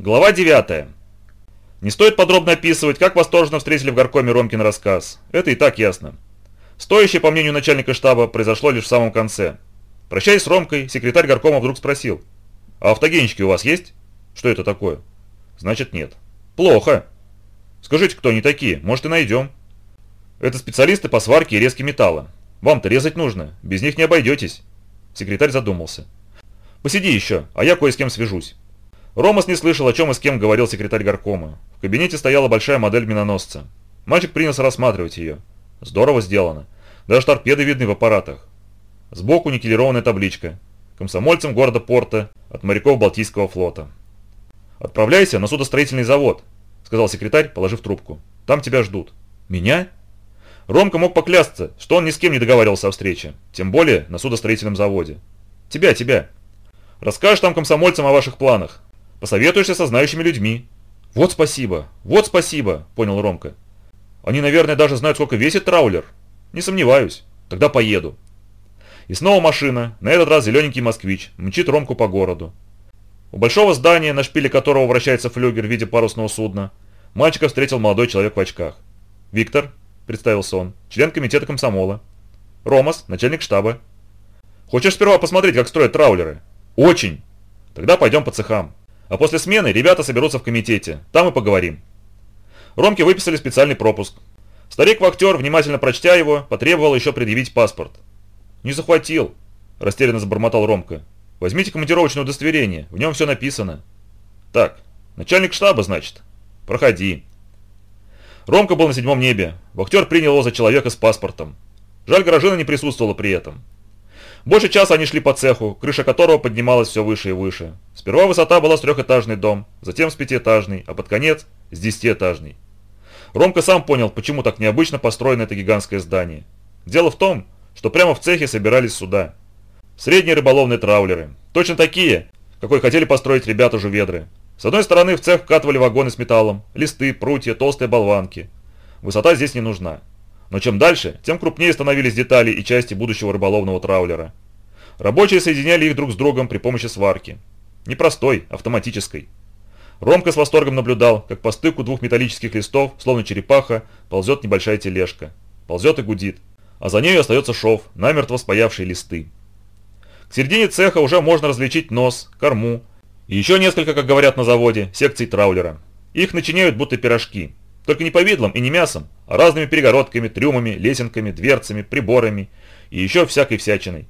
Глава 9. Не стоит подробно описывать, как восторженно встретили в горкоме Ромкин рассказ. Это и так ясно. Стоящее, по мнению начальника штаба, произошло лишь в самом конце. Прощаясь с Ромкой, секретарь горкома вдруг спросил. «А автогенчики у вас есть?» «Что это такое?» «Значит, нет». «Плохо». «Скажите, кто они такие? Может, и найдем». «Это специалисты по сварке и резке металла. Вам-то резать нужно. Без них не обойдетесь». Секретарь задумался. «Посиди еще, а я кое с кем свяжусь». Ромас не слышал, о чем и с кем говорил секретарь горкома. В кабинете стояла большая модель миноносца. Мальчик принялся рассматривать ее. Здорово сделано. Даже торпеды видны в аппаратах. Сбоку никелированная табличка. Комсомольцам города Порта от моряков Балтийского флота. «Отправляйся на судостроительный завод», — сказал секретарь, положив трубку. «Там тебя ждут». «Меня?» Ромка мог поклясться, что он ни с кем не договаривался о встрече, тем более на судостроительном заводе. «Тебя, тебя. Расскажешь там комсомольцам о ваших планах, Посоветуешься со знающими людьми». «Вот спасибо, вот спасибо», – понял Ромка. «Они, наверное, даже знают, сколько весит траулер». «Не сомневаюсь. Тогда поеду». И снова машина, на этот раз зелененький москвич, мчит Ромку по городу. У большого здания, на шпиле которого вращается флюгер в виде парусного судна, мальчика встретил молодой человек в очках. «Виктор», – представился он, – член комитета комсомола. «Ромас, начальник штаба». «Хочешь сперва посмотреть, как строят траулеры?» «Очень!» «Тогда пойдем по цехам». А после смены ребята соберутся в комитете. Там и поговорим. Ромке выписали специальный пропуск. Старик-вахтер, внимательно прочтя его, потребовал еще предъявить паспорт. «Не захватил», – растерянно забормотал Ромка. «Возьмите командировочное удостоверение, в нем все написано». «Так, начальник штаба, значит?» «Проходи». Ромка был на седьмом небе. Вахтер принял его за человека с паспортом. Жаль, Горожина не присутствовала при этом. Больше часа они шли по цеху, крыша которого поднималась все выше и выше. Сперва высота была с трехэтажный дом, затем с пятиэтажный, а под конец с десятиэтажный. Ромка сам понял, почему так необычно построено это гигантское здание. Дело в том, что прямо в цехе собирались суда. Средние рыболовные траулеры. Точно такие, какой хотели построить ребята жуведры. С одной стороны в цех вкатывали вагоны с металлом, листы, прутья, толстые болванки. Высота здесь не нужна. Но чем дальше, тем крупнее становились детали и части будущего рыболовного траулера. Рабочие соединяли их друг с другом при помощи сварки. Не простой, автоматической. Ромка с восторгом наблюдал, как по стыку двух металлических листов, словно черепаха, ползет небольшая тележка. Ползет и гудит. А за ней остается шов, намертво спаявший листы. К середине цеха уже можно различить нос, корму и еще несколько, как говорят на заводе, секций траулера. Их начиняют будто пирожки. Только не повидлом и не мясом, а разными перегородками, трюмами, лесенками, дверцами, приборами и еще всякой всячиной.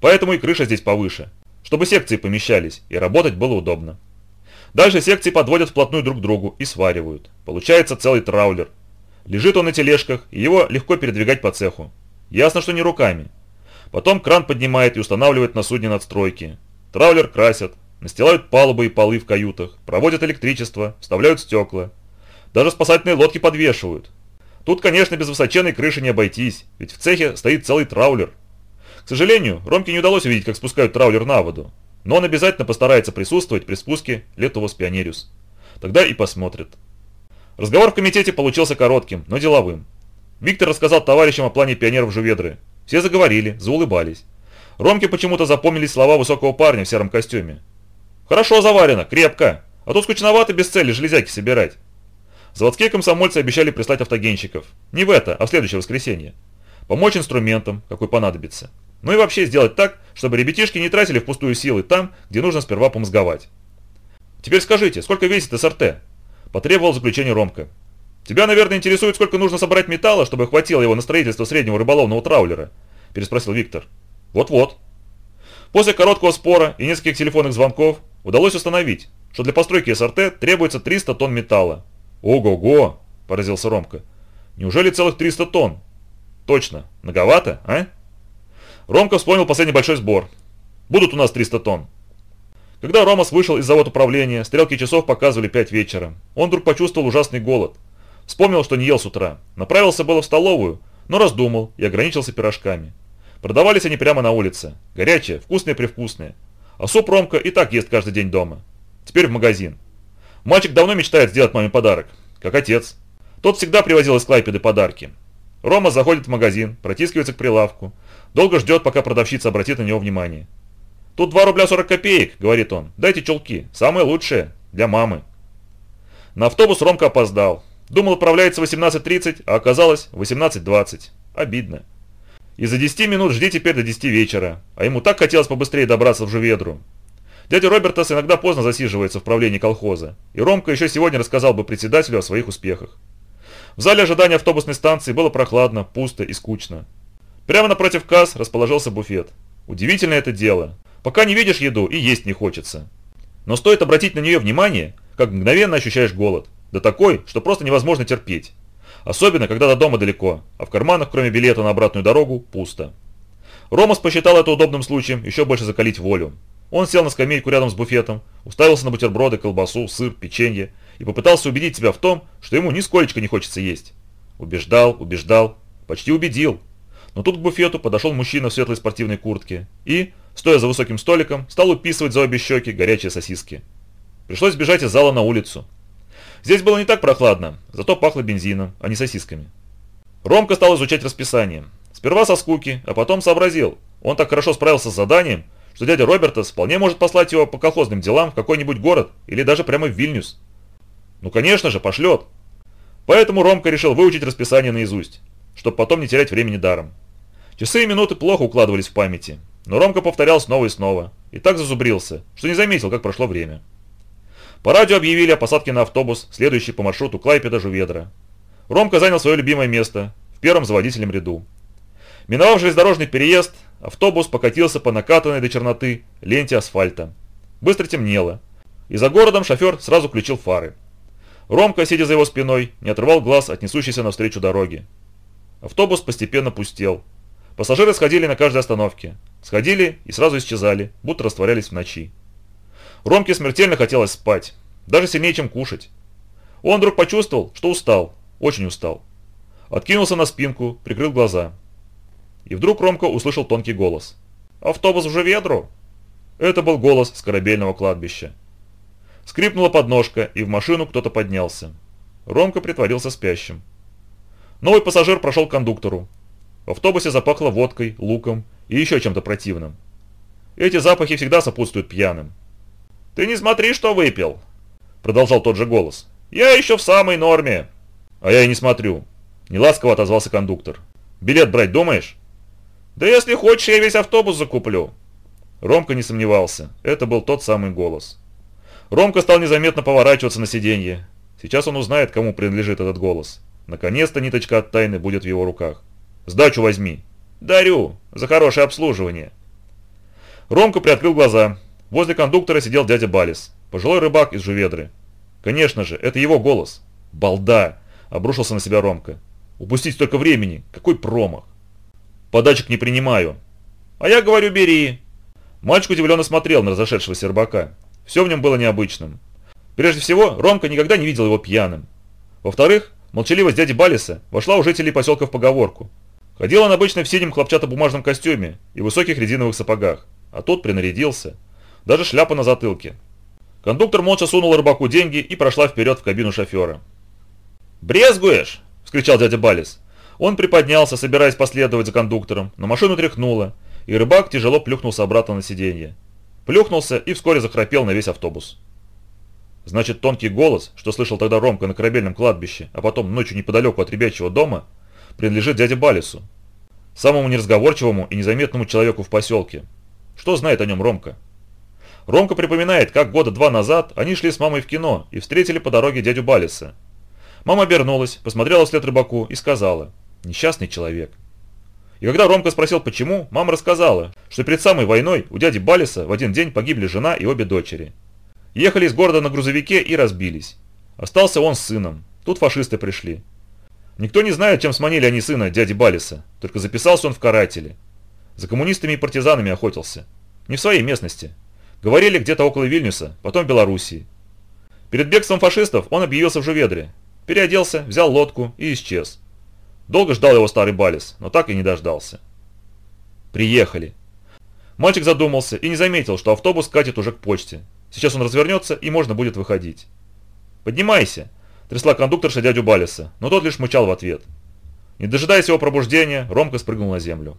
Поэтому и крыша здесь повыше, чтобы секции помещались и работать было удобно. Дальше секции подводят вплотную друг к другу и сваривают. Получается целый траулер. Лежит он на тележках, и его легко передвигать по цеху. Ясно, что не руками. Потом кран поднимает и устанавливает на судне надстройки. Траулер красят, настилают палубы и полы в каютах, проводят электричество, вставляют стекла. Даже спасательные лодки подвешивают. Тут, конечно, без высоченной крыши не обойтись, ведь в цехе стоит целый траулер. К сожалению, Ромке не удалось увидеть, как спускают траулер на воду, но он обязательно постарается присутствовать при спуске Летовос Пионериус. Тогда и посмотрит. Разговор в комитете получился коротким, но деловым. Виктор рассказал товарищам о плане пионеров Жуведры. Все заговорили, заулыбались. Ромке почему-то запомнились слова высокого парня в сером костюме. «Хорошо заварено, крепко, а то скучновато без цели железяки собирать». Заводские комсомольцы обещали прислать автогенщиков. Не в это, а в следующее воскресенье. Помочь инструментам, какой понадобится. Ну и вообще сделать так, чтобы ребятишки не тратили впустую силы там, где нужно сперва помозговать. «Теперь скажите, сколько весит СРТ?» Потребовал заключение Ромка. «Тебя, наверное, интересует, сколько нужно собрать металла, чтобы хватило его на строительство среднего рыболовного траулера?» Переспросил Виктор. «Вот-вот». После короткого спора и нескольких телефонных звонков удалось установить, что для постройки СРТ требуется 300 тонн металла, «Ого-го!» – поразился Ромка. «Неужели целых 300 тонн?» «Точно. Многовато, а?» Ромка вспомнил последний большой сбор. «Будут у нас 300 тонн». Когда Ромас вышел из завода управления, стрелки часов показывали 5 вечера. Он вдруг почувствовал ужасный голод. Вспомнил, что не ел с утра. Направился было в столовую, но раздумал и ограничился пирожками. Продавались они прямо на улице. Горячие, вкусные-привкусные. А суп Ромка и так ест каждый день дома. Теперь в магазин. Мальчик давно мечтает сделать маме подарок, как отец. Тот всегда привозил из Клайпеды подарки. Рома заходит в магазин, протискивается к прилавку. Долго ждет, пока продавщица обратит на него внимание. «Тут 2 рубля 40 копеек», — говорит он. «Дайте чулки, самые лучшие, для мамы». На автобус Ромка опоздал. Думал, отправляется в 18.30, а оказалось 18.20. Обидно. И за 10 минут жди теперь до 10 вечера. А ему так хотелось побыстрее добраться в Жуведру. Дядя Робертас иногда поздно засиживается в правлении колхоза. И Ромка еще сегодня рассказал бы председателю о своих успехах. В зале ожидания автобусной станции было прохладно, пусто и скучно. Прямо напротив касс расположился буфет. Удивительное это дело. Пока не видишь еду и есть не хочется. Но стоит обратить на нее внимание, как мгновенно ощущаешь голод. Да такой, что просто невозможно терпеть. Особенно, когда до дома далеко, а в карманах, кроме билета на обратную дорогу, пусто. Ромас посчитал это удобным случаем еще больше закалить волю. Он сел на скамейку рядом с буфетом, уставился на бутерброды, колбасу, сыр, печенье и попытался убедить себя в том, что ему нисколько не хочется есть. Убеждал, убеждал, почти убедил. Но тут к буфету подошел мужчина в светлой спортивной куртке и, стоя за высоким столиком, стал уписывать за обе щеки горячие сосиски. Пришлось бежать из зала на улицу. Здесь было не так прохладно, зато пахло бензином, а не сосисками. Ромка стал изучать расписание. Сперва со скуки, а потом сообразил. Он так хорошо справился с заданием, что дядя Робертас вполне может послать его по колхозным делам в какой-нибудь город или даже прямо в Вильнюс. Ну конечно же, пошлет. Поэтому Ромка решил выучить расписание наизусть, чтобы потом не терять времени даром. Часы и минуты плохо укладывались в памяти, но Ромка повторял снова и снова, и так зазубрился, что не заметил, как прошло время. По радио объявили о посадке на автобус, следующий по маршруту Клайпеда-Жуведра. Ромка занял свое любимое место, в первом за водителем ряду. Миновав железнодорожный переезд, автобус покатился по накатанной до черноты ленте асфальта. Быстро темнело, и за городом шофер сразу включил фары. Ромка, сидя за его спиной, не отрывал глаз от несущейся навстречу дороги. Автобус постепенно пустел. Пассажиры сходили на каждой остановке. Сходили и сразу исчезали, будто растворялись в ночи. Ромке смертельно хотелось спать, даже сильнее, чем кушать. Он вдруг почувствовал, что устал, очень устал. Откинулся на спинку, прикрыл глаза. И вдруг Ромка услышал тонкий голос. «Автобус уже ведру!» Это был голос с корабельного кладбища. Скрипнула подножка, и в машину кто-то поднялся. Ромка притворился спящим. Новый пассажир прошел к кондуктору. В автобусе запахло водкой, луком и еще чем-то противным. Эти запахи всегда сопутствуют пьяным. «Ты не смотри, что выпил!» Продолжал тот же голос. «Я еще в самой норме!» «А я и не смотрю!» Неласково отозвался кондуктор. «Билет брать думаешь?» «Да если хочешь, я весь автобус закуплю!» Ромка не сомневался. Это был тот самый голос. Ромка стал незаметно поворачиваться на сиденье. Сейчас он узнает, кому принадлежит этот голос. Наконец-то ниточка от тайны будет в его руках. «Сдачу возьми!» «Дарю! За хорошее обслуживание!» Ромка приоткрыл глаза. Возле кондуктора сидел дядя Балис, пожилой рыбак из Жуведры. Конечно же, это его голос. «Балда!» – обрушился на себя Ромка. «Упустить столько времени! Какой промах!» «Подачек не принимаю!» «А я говорю, бери!» Мальчик удивленно смотрел на разошедшегося рыбака. Все в нем было необычным. Прежде всего, Ромка никогда не видел его пьяным. Во-вторых, молчаливость дяди Балиса вошла у жителей поселка в поговорку. Ходил он обычно в синем хлопчатобумажном костюме и высоких резиновых сапогах, а тот принарядился – даже шляпа на затылке. Кондуктор молча сунул рыбаку деньги и прошла вперед в кабину шофера. «Брезгуешь?» – вскричал дядя Балис. Он приподнялся, собираясь последовать за кондуктором, но машину тряхнуло, и рыбак тяжело плюхнулся обратно на сиденье. Плюхнулся и вскоре захрапел на весь автобус. Значит, тонкий голос, что слышал тогда Ромка на корабельном кладбище, а потом ночью неподалеку от ребячьего дома, принадлежит дяде Балису, самому неразговорчивому и незаметному человеку в поселке. Что знает о нем Ромка? Ромка припоминает, как года два назад они шли с мамой в кино и встретили по дороге дядю Балиса. Мама обернулась, посмотрела вслед рыбаку и сказала «Несчастный человек». И когда Ромка спросил почему, мама рассказала, что перед самой войной у дяди Балиса в один день погибли жена и обе дочери. Ехали из города на грузовике и разбились. Остался он с сыном. Тут фашисты пришли. Никто не знает, чем сманили они сына дяди Балиса, только записался он в каратели. За коммунистами и партизанами охотился. Не в своей местности, Говорили где-то около Вильнюса, потом Белоруссии. Перед бегством фашистов он объявился в Жуведре. Переоделся, взял лодку и исчез. Долго ждал его старый Балис, но так и не дождался. Приехали. Мальчик задумался и не заметил, что автобус катит уже к почте. Сейчас он развернется и можно будет выходить. «Поднимайся!» – трясла кондукторша дядю Балиса, но тот лишь мычал в ответ. Не дожидаясь его пробуждения, Ромка спрыгнул на землю.